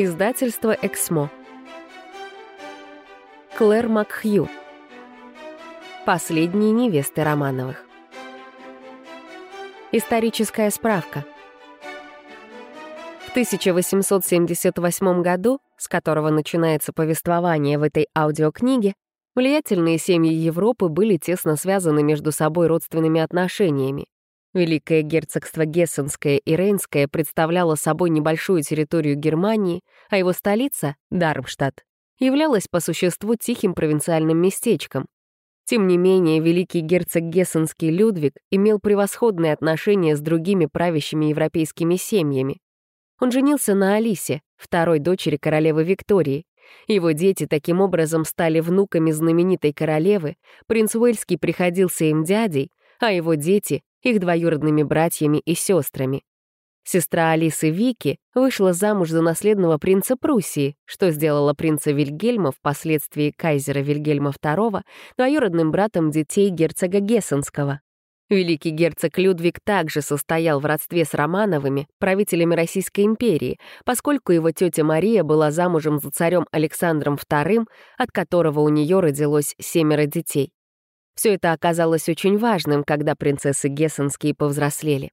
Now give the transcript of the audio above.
Издательство «Эксмо». Клэр Макхью. Последние невесты Романовых. Историческая справка. В 1878 году, с которого начинается повествование в этой аудиокниге, влиятельные семьи Европы были тесно связаны между собой родственными отношениями. Великое герцогство Гессенское и Рейнское представляло собой небольшую территорию Германии, а его столица, Дармштадт, являлась по существу тихим провинциальным местечком. Тем не менее, великий герцог Гессенский Людвиг имел превосходные отношения с другими правящими европейскими семьями. Он женился на Алисе, второй дочери королевы Виктории. Его дети таким образом стали внуками знаменитой королевы, принц Уэльский приходился им дядей, а его дети их двоюродными братьями и сестрами. Сестра Алисы Вики вышла замуж за наследного принца Пруссии, что сделало принца Вильгельма, впоследствии кайзера Вильгельма II, двоюродным братом детей герцога Гессенского. Великий герцог Людвиг также состоял в родстве с Романовыми, правителями Российской империи, поскольку его тетя Мария была замужем за царем Александром II, от которого у нее родилось семеро детей. Все это оказалось очень важным, когда принцессы Гессенские повзрослели.